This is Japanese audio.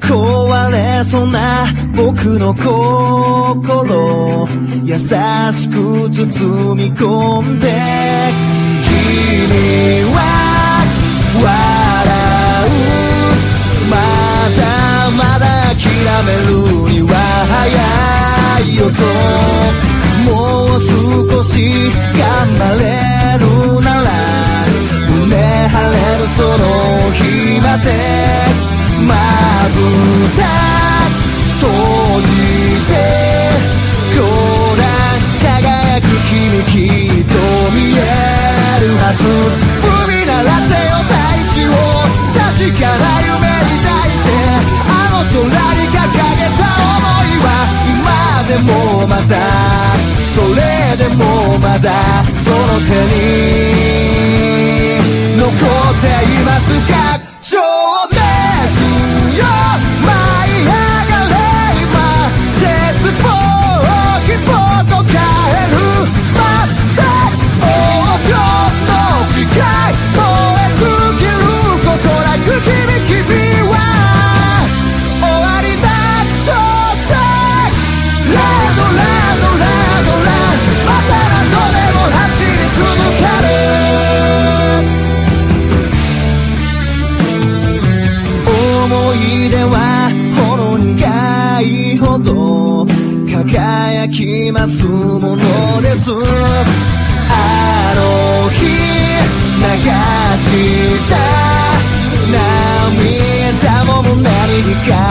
壊れそうな僕の心。優しく包み込んで君は笑うまだまだ諦めるには早いよともう少し頑張れるなら胸張れるその日までまぶた閉じてご覧輝く君きっと見えるはず。踏み鳴らせよ大地を確かな夢に抱いてあの空に掲げた想いは今でもまだそれでもまだその手に。ますものですあの日流した涙も胸か